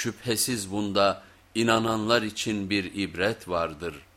Şüphesiz bunda inananlar için bir ibret vardır.''